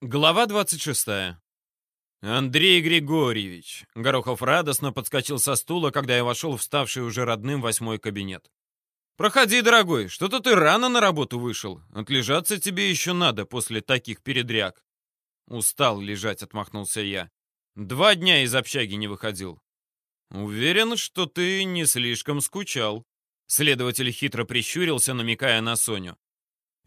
Глава 26. Андрей Григорьевич. Горохов радостно подскочил со стула, когда я вошел в ставший уже родным восьмой кабинет. «Проходи, дорогой, что-то ты рано на работу вышел. Отлежаться тебе еще надо после таких передряг». «Устал лежать», — отмахнулся я. «Два дня из общаги не выходил». «Уверен, что ты не слишком скучал». Следователь хитро прищурился, намекая на Соню.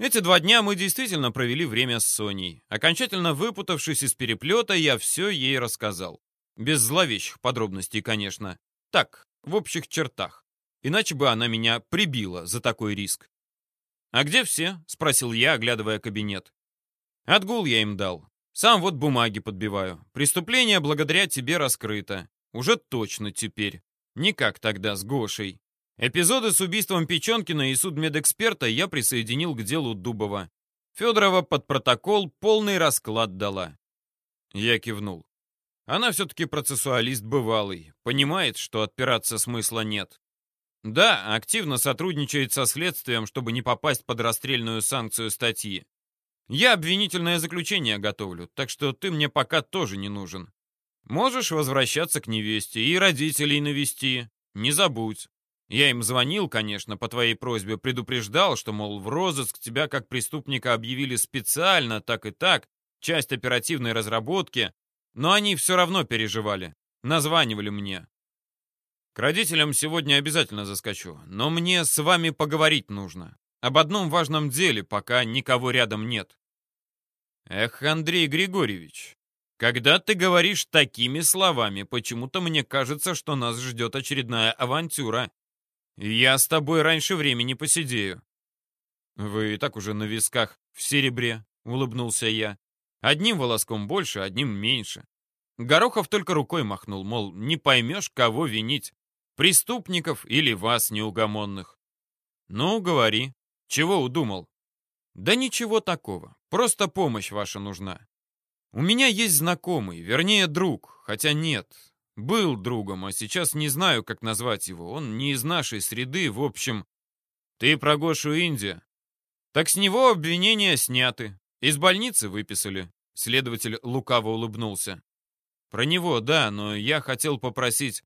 Эти два дня мы действительно провели время с Соней. Окончательно выпутавшись из переплета, я все ей рассказал. Без зловещих подробностей, конечно. Так, в общих чертах. Иначе бы она меня прибила за такой риск. «А где все?» — спросил я, оглядывая кабинет. «Отгул я им дал. Сам вот бумаги подбиваю. Преступление благодаря тебе раскрыто. Уже точно теперь. Не как тогда с Гошей. Эпизоды с убийством Печенкина и судмедэксперта я присоединил к делу Дубова. Федорова под протокол полный расклад дала. Я кивнул. Она все-таки процессуалист бывалый, понимает, что отпираться смысла нет. Да, активно сотрудничает со следствием, чтобы не попасть под расстрельную санкцию статьи. Я обвинительное заключение готовлю, так что ты мне пока тоже не нужен. Можешь возвращаться к невесте и родителей навести. Не забудь. Я им звонил, конечно, по твоей просьбе, предупреждал, что, мол, в розыск тебя как преступника объявили специально, так и так, часть оперативной разработки, но они все равно переживали, названивали мне. К родителям сегодня обязательно заскочу, но мне с вами поговорить нужно. Об одном важном деле, пока никого рядом нет. Эх, Андрей Григорьевич, когда ты говоришь такими словами, почему-то мне кажется, что нас ждет очередная авантюра. Я с тобой раньше времени посидею. Вы и так уже на висках в серебре, улыбнулся я. Одним волоском больше, одним меньше. Горохов только рукой махнул, мол, не поймешь, кого винить. Преступников или вас, неугомонных. Ну, говори. Чего удумал? Да ничего такого. Просто помощь ваша нужна. У меня есть знакомый, вернее, друг, хотя нет, был другом, а сейчас не знаю, как назвать его. Он не из нашей среды, в общем. Ты про Гошу Инди? Так с него обвинения сняты. Из больницы выписали. Следователь лукаво улыбнулся. Про него, да, но я хотел попросить...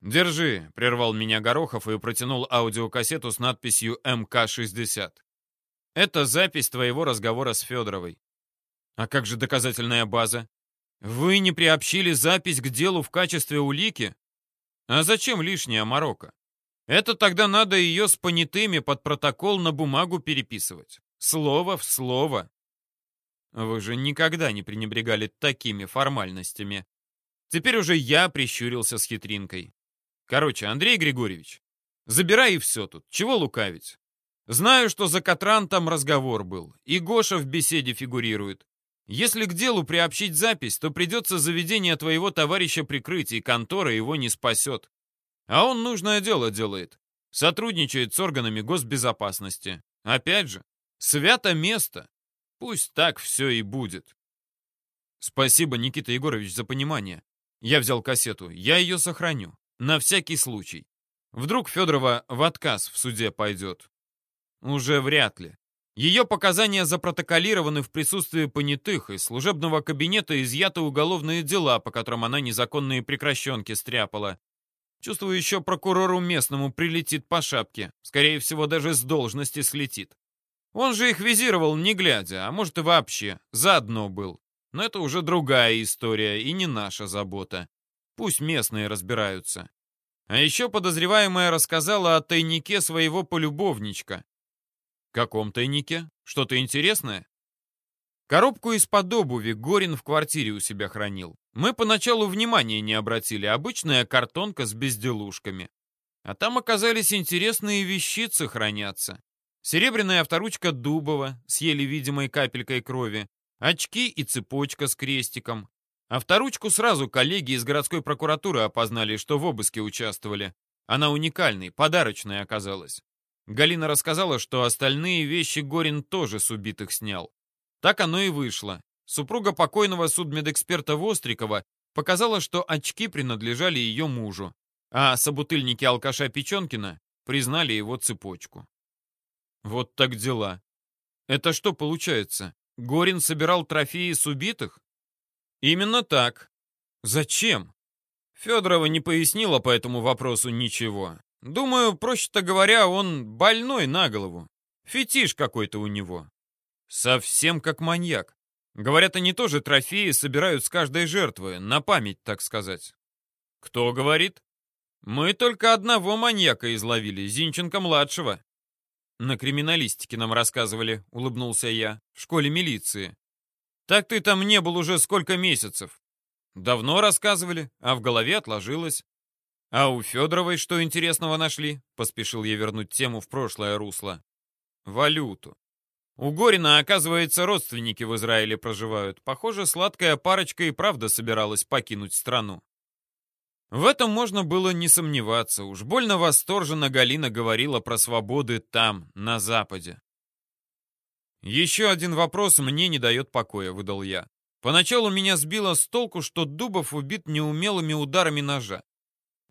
«Держи», — прервал меня Горохов и протянул аудиокассету с надписью «МК-60». «Это запись твоего разговора с Федоровой». «А как же доказательная база?» Вы не приобщили запись к делу в качестве улики? А зачем лишняя морока? Это тогда надо ее с понятыми под протокол на бумагу переписывать. Слово в слово. Вы же никогда не пренебрегали такими формальностями. Теперь уже я прищурился с хитринкой. Короче, Андрей Григорьевич, забирай и все тут. Чего лукавить? Знаю, что за Катран там разговор был, и Гоша в беседе фигурирует. Если к делу приобщить запись, то придется заведение твоего товарища прикрыть, и контора его не спасет. А он нужное дело делает. Сотрудничает с органами госбезопасности. Опять же, свято место. Пусть так все и будет. Спасибо, Никита Егорович, за понимание. Я взял кассету. Я ее сохраню. На всякий случай. Вдруг Федорова в отказ в суде пойдет. Уже вряд ли. Ее показания запротоколированы в присутствии понятых, из служебного кабинета изъяты уголовные дела, по которым она незаконные прекращенки стряпала. Чувствую, еще прокурору местному прилетит по шапке. Скорее всего, даже с должности слетит. Он же их визировал, не глядя, а может и вообще, заодно был. Но это уже другая история и не наша забота. Пусть местные разбираются. А еще подозреваемая рассказала о тайнике своего полюбовничка. «Каком тайнике? Что-то интересное?» Коробку из-под обуви Горин в квартире у себя хранил. Мы поначалу внимания не обратили, обычная картонка с безделушками. А там оказались интересные вещицы хранятся. Серебряная авторучка Дубова с еле видимой капелькой крови, очки и цепочка с крестиком. Авторучку сразу коллеги из городской прокуратуры опознали, что в обыске участвовали. Она уникальной, подарочной оказалась. Галина рассказала, что остальные вещи Горин тоже с убитых снял. Так оно и вышло. Супруга покойного судмедэксперта Вострикова показала, что очки принадлежали ее мужу, а собутыльники алкаша Печенкина признали его цепочку. Вот так дела. Это что получается? Горин собирал трофеи с убитых? Именно так. Зачем? Федорова не пояснила по этому вопросу ничего. Думаю, проще-то говоря, он больной на голову. Фетиш какой-то у него. Совсем как маньяк. Говорят, они тоже трофеи собирают с каждой жертвы, на память, так сказать. Кто говорит? Мы только одного маньяка изловили, Зинченко-младшего. На криминалистике нам рассказывали, улыбнулся я, в школе милиции. Так ты там не был уже сколько месяцев? Давно рассказывали, а в голове отложилось. А у Федоровой что интересного нашли? Поспешил я вернуть тему в прошлое русло. Валюту. У Горина, оказывается, родственники в Израиле проживают. Похоже, сладкая парочка и правда собиралась покинуть страну. В этом можно было не сомневаться. Уж больно восторженно Галина говорила про свободы там, на Западе. «Еще один вопрос мне не дает покоя», — выдал я. Поначалу меня сбило с толку, что Дубов убит неумелыми ударами ножа.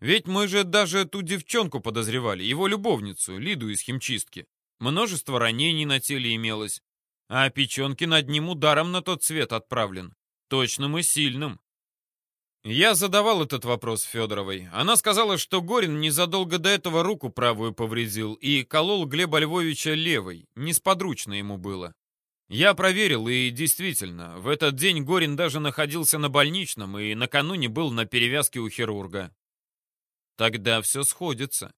Ведь мы же даже ту девчонку подозревали, его любовницу, Лиду из химчистки. Множество ранений на теле имелось. А Печенкин одним ударом на тот свет отправлен. Точным и сильным. Я задавал этот вопрос Федоровой. Она сказала, что Горин незадолго до этого руку правую повредил и колол Глеба Львовича левой. Несподручно ему было. Я проверил, и действительно, в этот день Горин даже находился на больничном и накануне был на перевязке у хирурга. Тогда все сходится.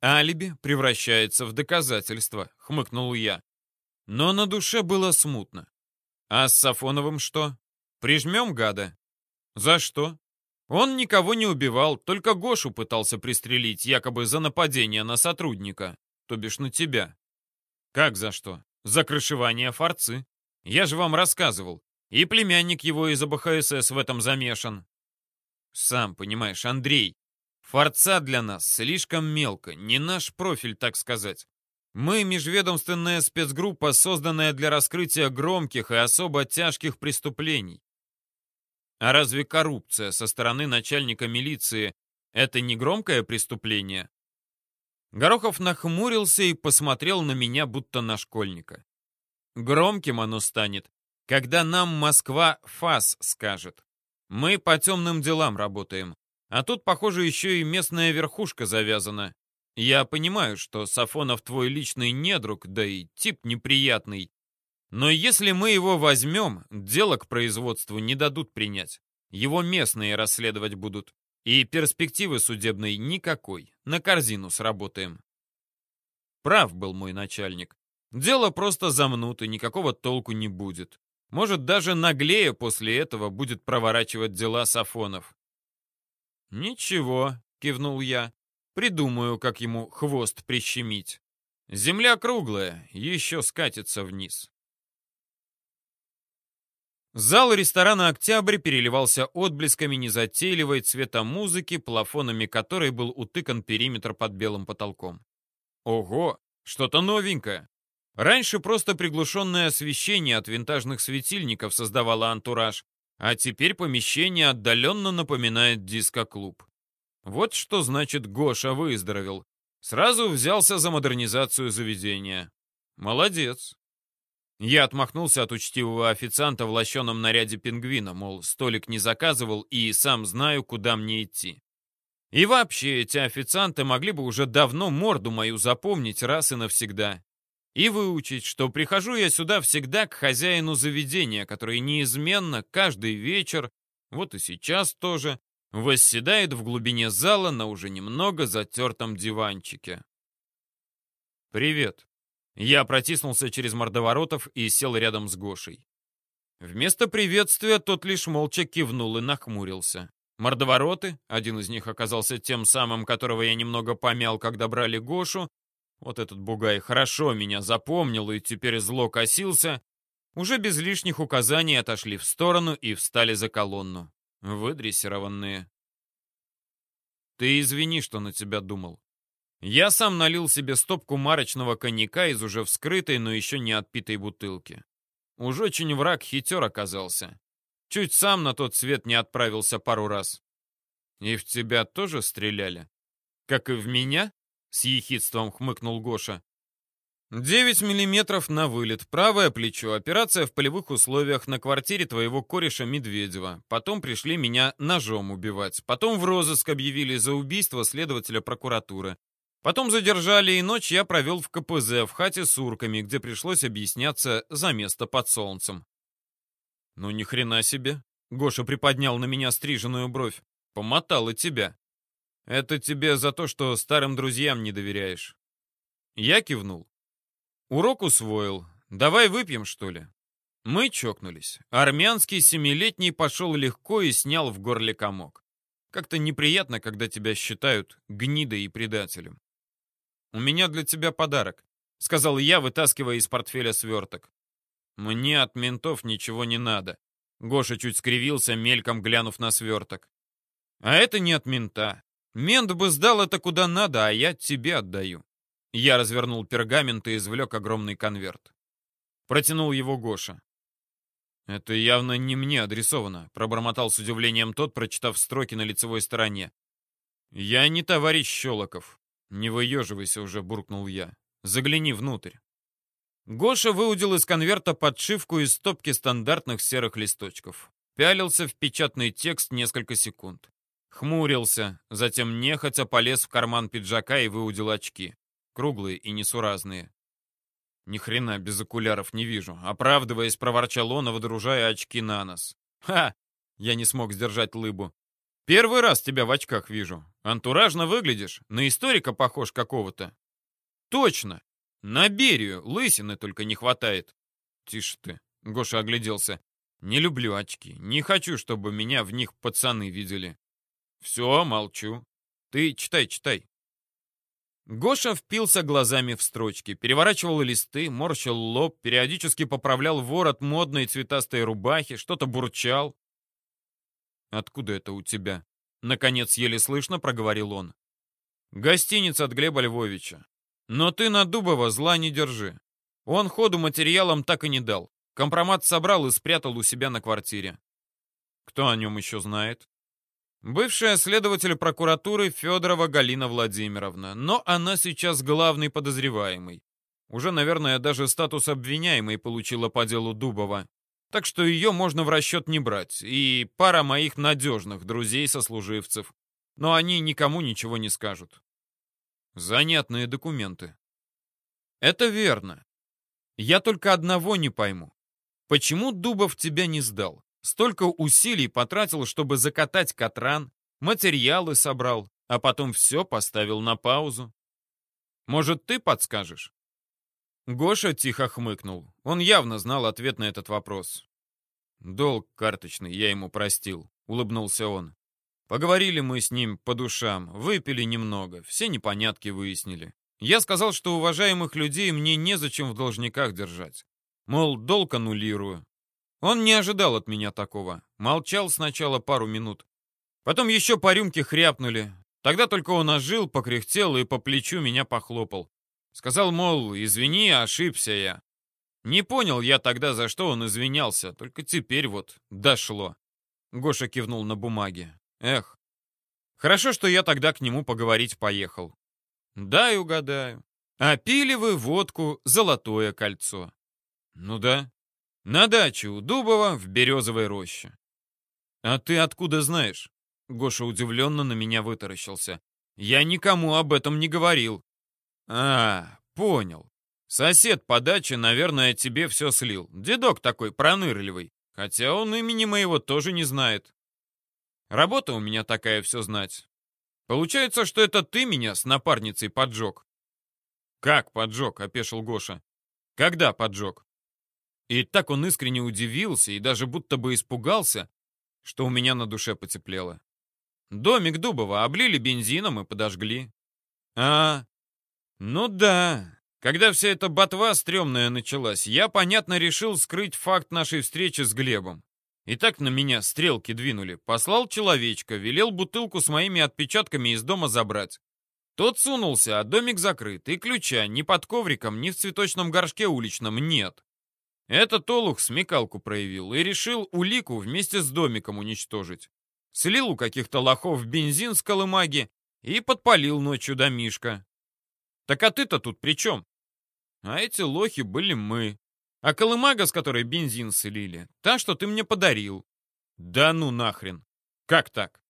Алиби превращается в доказательство, хмыкнул я. Но на душе было смутно. А с Сафоновым что? Прижмем гада? За что? Он никого не убивал, только Гошу пытался пристрелить, якобы за нападение на сотрудника, то бишь на тебя. Как за что? За крышевание форцы. Я же вам рассказывал. И племянник его из АБХСС в этом замешан. Сам понимаешь, Андрей, Форца для нас слишком мелко, не наш профиль, так сказать. Мы межведомственная спецгруппа, созданная для раскрытия громких и особо тяжких преступлений. А разве коррупция со стороны начальника милиции — это не громкое преступление? Горохов нахмурился и посмотрел на меня, будто на школьника. Громким оно станет, когда нам Москва ФАС скажет. Мы по темным делам работаем. А тут, похоже, еще и местная верхушка завязана. Я понимаю, что Сафонов твой личный недруг, да и тип неприятный. Но если мы его возьмем, дело к производству не дадут принять. Его местные расследовать будут. И перспективы судебной никакой. На корзину сработаем. Прав был мой начальник. Дело просто замнут, и никакого толку не будет. Может, даже наглее после этого будет проворачивать дела Сафонов. «Ничего», — кивнул я. «Придумаю, как ему хвост прищемить. Земля круглая, еще скатится вниз». Зал ресторана «Октябрь» переливался отблесками незатейливой цвета музыки, плафонами которой был утыкан периметр под белым потолком. Ого, что-то новенькое. Раньше просто приглушенное освещение от винтажных светильников создавало антураж, а теперь помещение отдаленно напоминает диско-клуб. Вот что значит Гоша выздоровел. Сразу взялся за модернизацию заведения. Молодец. Я отмахнулся от учтивого официанта в лощеном наряде пингвина, мол, столик не заказывал и сам знаю, куда мне идти. И вообще, эти официанты могли бы уже давно морду мою запомнить раз и навсегда и выучить, что прихожу я сюда всегда к хозяину заведения, который неизменно каждый вечер, вот и сейчас тоже, восседает в глубине зала на уже немного затертом диванчике. «Привет». Я протиснулся через мордоворотов и сел рядом с Гошей. Вместо приветствия тот лишь молча кивнул и нахмурился. Мордовороты, один из них оказался тем самым, которого я немного помял, когда брали Гошу, вот этот бугай хорошо меня запомнил и теперь зло косился. Уже без лишних указаний отошли в сторону и встали за колонну. Выдрессированные. Ты извини, что на тебя думал. Я сам налил себе стопку марочного коньяка из уже вскрытой, но еще не отпитой бутылки. Уж очень враг хитер оказался. Чуть сам на тот свет не отправился пару раз. И в тебя тоже стреляли? Как и в меня? С ехидством хмыкнул Гоша. 9 миллиметров на вылет, правое плечо, операция в полевых условиях на квартире твоего кореша Медведева. Потом пришли меня ножом убивать. Потом в розыск объявили за убийство следователя прокуратуры. Потом задержали, и ночь я провел в КПЗ, в хате с урками, где пришлось объясняться за место под солнцем. Ну ни хрена себе. Гоша приподнял на меня стриженную бровь. Помотал и тебя. Это тебе за то, что старым друзьям не доверяешь. Я кивнул. Урок усвоил. Давай выпьем, что ли? Мы чокнулись. Армянский семилетний пошел легко и снял в горле комок. Как-то неприятно, когда тебя считают гнидой и предателем. «У меня для тебя подарок», — сказал я, вытаскивая из портфеля сверток. «Мне от ментов ничего не надо». Гоша чуть скривился, мельком глянув на сверток. «А это не от мента. Мент бы сдал это куда надо, а я тебе отдаю». Я развернул пергамент и извлек огромный конверт. Протянул его Гоша. «Это явно не мне адресовано», — пробормотал с удивлением тот, прочитав строки на лицевой стороне. «Я не товарищ Щелоков. Не выеживайся уже», — буркнул я. «Загляни внутрь». Гоша выудил из конверта подшивку из стопки стандартных серых листочков. Пялился в печатный текст несколько секунд. Хмурился, затем нехотя полез в карман пиджака и выудил очки круглые и несуразные. Ни хрена без окуляров не вижу. Оправдываясь, проворчал он, водружая очки на нос. Ха! Я не смог сдержать лыбу. Первый раз тебя в очках вижу. Антуражно выглядишь. На историка похож какого-то. Точно. На Берию. Лысины только не хватает. Тише ты. Гоша огляделся. Не люблю очки. Не хочу, чтобы меня в них пацаны видели. Все, молчу. Ты читай, читай. Гоша впился глазами в строчки, переворачивал листы, морщил лоб, периодически поправлял ворот модной цветастой рубахи, что-то бурчал. «Откуда это у тебя?» Наконец, еле слышно проговорил он. «Гостиница от Глеба Львовича. Но ты на Дубова зла не держи. Он ходу материалам так и не дал. Компромат собрал и спрятал у себя на квартире. Кто о нем еще знает?» Бывшая следователь прокуратуры Федорова Галина Владимировна, но она сейчас главный подозреваемый. Уже, наверное, даже статус обвиняемой получила по делу Дубова. Так что ее можно в расчет не брать. И пара моих надежных друзей-сослуживцев. Но они никому ничего не скажут. Занятные документы. Это верно. Я только одного не пойму. Почему Дубов тебя не сдал? Столько усилий потратил, чтобы закатать Катран, материалы собрал, а потом все поставил на паузу. Может, ты подскажешь?» Гоша тихо хмыкнул. Он явно знал ответ на этот вопрос. «Долг карточный я ему простил», — улыбнулся он. «Поговорили мы с ним по душам, выпили немного, все непонятки выяснили. Я сказал, что уважаемых людей мне незачем в должниках держать. Мол, долг аннулирую, он не ожидал от меня такого. Молчал сначала пару минут. Потом еще по рюмке хряпнули. Тогда только он ожил, покряхтел и по плечу меня похлопал. Сказал, мол, извини, ошибся я. Не понял я тогда, за что он извинялся, только теперь вот дошло. Гоша кивнул на бумаге. Эх, хорошо, что я тогда к нему поговорить поехал. Дай угадаю. А пили вы водку «Золотое кольцо». Ну да, на даче у Дубова в Березовой роще. А ты откуда знаешь? Гоша удивленно на меня вытаращился. Я никому об этом не говорил. А, понял. Сосед по даче, наверное, тебе все слил. Дедок такой пронырливый. Хотя он имени моего тоже не знает. Работа у меня такая все знать. Получается, что это ты меня с напарницей поджег. Как поджег? Опешил Гоша. Когда поджег? И так он искренне удивился и даже будто бы испугался, что у меня на душе потеплело. Домик Дубова облили бензином и подожгли. А, ну да. Когда вся эта ботва стрёмная началась, я, понятно, решил скрыть факт нашей встречи с Глебом. И так на меня стрелки двинули. Послал человечка, велел бутылку с моими отпечатками из дома забрать. Тот сунулся, а домик закрыт, и ключа ни под ковриком, ни в цветочном горшке уличном нет. Этот олух смекалку проявил и решил улику вместе с домиком уничтожить. Слил у каких-то лохов бензин с колымаги и подпалил ночью домишко. Так а ты-то тут при чем? а эти лохи были мы. А колымага, с которой бензин слили, та, что ты мне подарил. Да ну нахрен. Как так?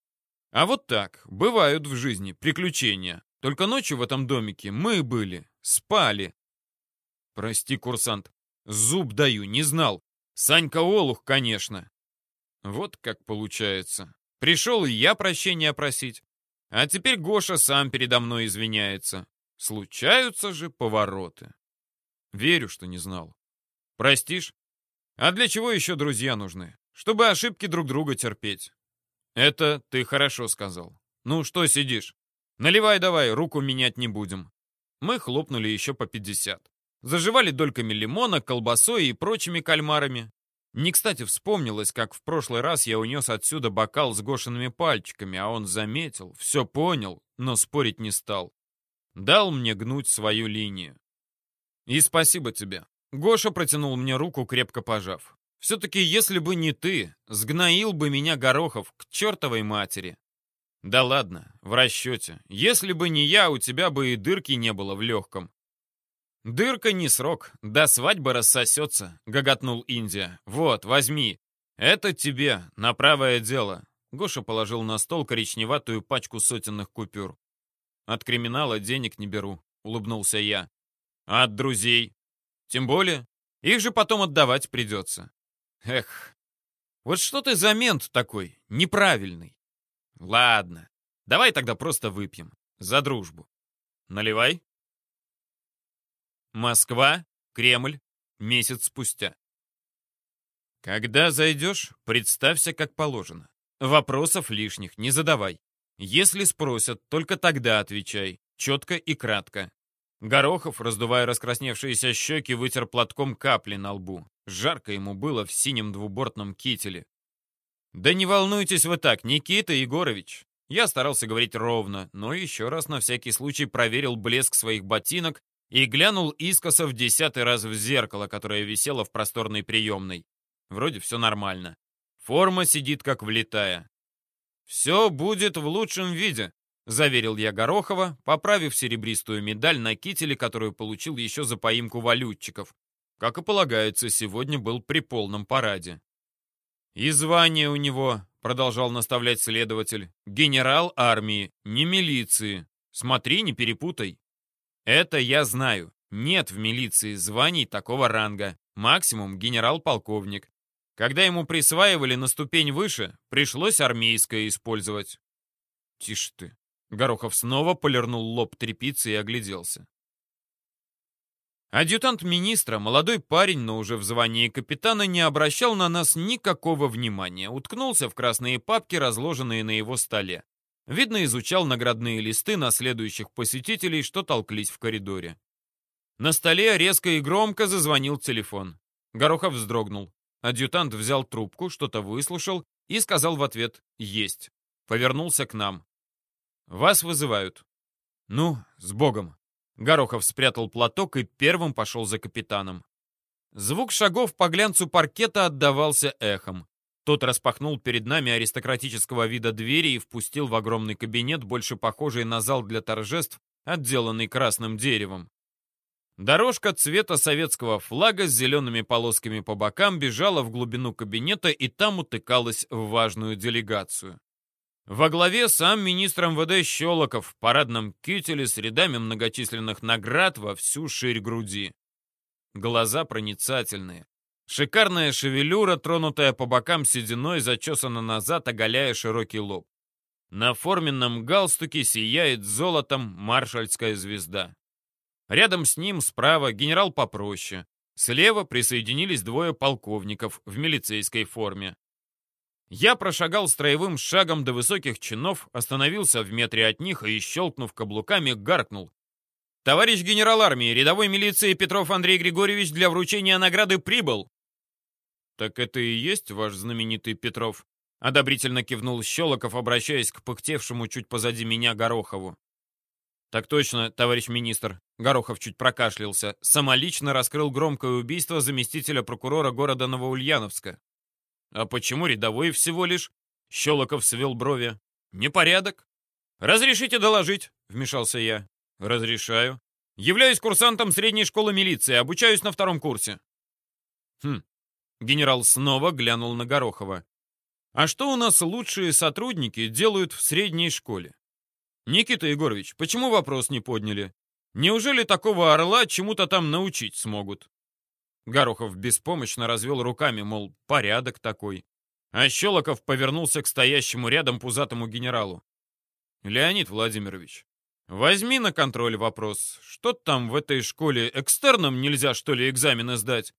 А вот так, бывают в жизни приключения. Только ночью в этом домике мы были, спали. Прости, курсант, зуб даю, не знал. Санька Олух, конечно. Вот как получается. Пришел и я прощения просить. А теперь Гоша сам передо мной извиняется. Случаются же повороты. Верю, что не знал. Простишь? А для чего еще друзья нужны? Чтобы ошибки друг друга терпеть. Это ты хорошо сказал. Ну, что сидишь? Наливай давай, руку менять не будем. Мы хлопнули еще по 50. Заживали дольками лимона, колбасой и прочими кальмарами. Не кстати вспомнилось, как в прошлый раз я унес отсюда бокал с Гошиными пальчиками, а он заметил, все понял, но спорить не стал. Дал мне гнуть свою линию. И спасибо тебе. Гоша протянул мне руку, крепко пожав. Все-таки, если бы не ты, сгноил бы меня Горохов к чертовой матери. Да ладно, в расчете. Если бы не я, у тебя бы и дырки не было в легком. Дырка не срок, до свадьбы рассосется, гоготнул Индия. Вот, возьми. Это тебе, на правое дело. Гоша положил на стол коричневатую пачку сотенных купюр. От криминала денег не беру, улыбнулся я. А от друзей? Тем более, их же потом отдавать придется. Эх, вот что ты за мент такой, неправильный. Ладно, давай тогда просто выпьем. За дружбу. Наливай. Москва, Кремль, месяц спустя. Когда зайдешь, представься как положено. Вопросов лишних не задавай. Если спросят, только тогда отвечай, четко и кратко. Горохов, раздувая раскрасневшиеся щеки, вытер платком капли на лбу. Жарко ему было в синем двубортном кителе. «Да не волнуйтесь вы так, Никита Егорович!» Я старался говорить ровно, но еще раз на всякий случай проверил блеск своих ботинок и глянул искоса в десятый раз в зеркало, которое висело в просторной приемной. Вроде все нормально. Форма сидит как влитая. «Все будет в лучшем виде», — заверил я Горохова, поправив серебристую медаль на кителе, которую получил еще за поимку валютчиков. Как и полагается, сегодня был при полном параде. «И звание у него», — продолжал наставлять следователь, — «генерал армии, не милиции. Смотри, не перепутай». Это я знаю. Нет в милиции званий такого ранга. Максимум генерал-полковник. Когда ему присваивали на ступень выше, пришлось армейское использовать. Тише ты. Горохов снова полирнул лоб тряпицы и огляделся. Адъютант министра, молодой парень, но уже в звании капитана, не обращал на нас никакого внимания, уткнулся в красные папки, разложенные на его столе. Видно, изучал наградные листы на следующих посетителей, что толклись в коридоре. На столе резко и громко зазвонил телефон. Горохов вздрогнул. Адъютант взял трубку, что-то выслушал и сказал в ответ «Есть». Повернулся к нам. «Вас вызывают». «Ну, с Богом». Горохов спрятал платок и первым пошел за капитаном. Звук шагов по глянцу паркета отдавался эхом. Тот распахнул перед нами аристократического вида двери и впустил в огромный кабинет, больше похожий на зал для торжеств, отделанный красным деревом. Дорожка цвета советского флага с зелеными полосками по бокам бежала в глубину кабинета и там утыкалась в важную делегацию. Во главе сам министр МВД Щелоков в парадном кителе с рядами многочисленных наград во всю ширь груди. Глаза проницательные, Шикарная шевелюра, тронутая по бокам сединой, зачесана назад, оголяя широкий лоб. На форменном галстуке сияет золотом маршальская звезда. Рядом с ним справа генерал попроще. Слева присоединились двое полковников в милицейской форме. Я прошагал строевым шагом до высоких чинов, остановился в метре от них и, щелкнув каблуками, гаркнул. «Товарищ генерал армии, рядовой милиции Петров Андрей Григорьевич для вручения награды прибыл!» «Так это и есть ваш знаменитый Петров?» Одобрительно кивнул Щелоков, обращаясь к пыхтевшему чуть позади меня Горохову. «Так точно, товарищ министр». Горохов чуть прокашлялся. Самолично раскрыл громкое убийство заместителя прокурора города Новоульяновска. «А почему рядовой всего лишь?» Щелоков свел брови. «Непорядок». «Разрешите доложить?» — вмешался я. «Разрешаю». Являюсь курсантом средней школы милиции, обучаюсь на втором курсе». «Хм». Генерал снова глянул на Горохова. «А что у нас лучшие сотрудники делают в средней школе?» «Никита Егорович, почему вопрос не подняли? Неужели такого орла чему-то там научить смогут?» Горохов беспомощно развел руками, мол, порядок такой. А Щелоков повернулся к стоящему рядом пузатому генералу. «Леонид Владимирович, возьми на контроль вопрос. Что там в этой школе экстерном нельзя, что ли, экзамены сдать?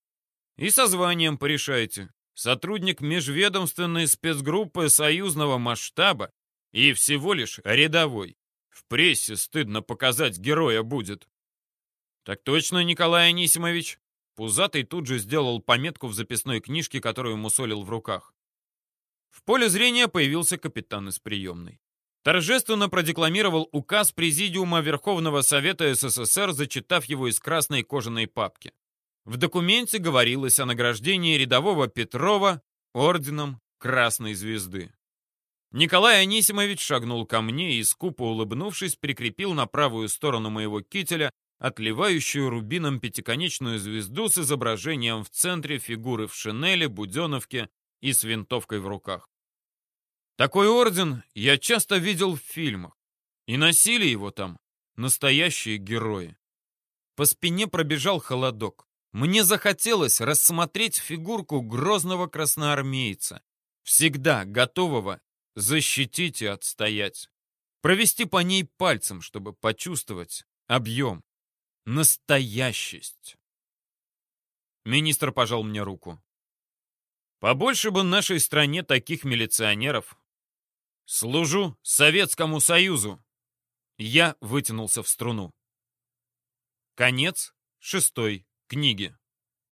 И со званием порешайте. Сотрудник межведомственной спецгруппы союзного масштаба и всего лишь рядовой. В прессе стыдно показать героя будет. Так точно, Николай Анисимович. Пузатый тут же сделал пометку в записной книжке, которую мусолил в руках. В поле зрения появился капитан из приемной. Торжественно продекламировал указ Президиума Верховного Совета СССР, зачитав его из красной кожаной папки. В документе говорилось о награждении рядового Петрова орденом Красной Звезды. Николай Анисимович шагнул ко мне и, скупо улыбнувшись, прикрепил на правую сторону моего кителя отливающую рубином пятиконечную звезду с изображением в центре фигуры в шинели, буденовке и с винтовкой в руках. Такой орден я часто видел в фильмах, и носили его там настоящие герои. По спине пробежал холодок. Мне захотелось рассмотреть фигурку грозного красноармейца, всегда готового защитить и отстоять. Провести по ней пальцем, чтобы почувствовать объем, настоящесть. Министр пожал мне руку. Побольше бы нашей стране таких милиционеров. Служу Советскому Союзу. Я вытянулся в струну. Конец шестой книги.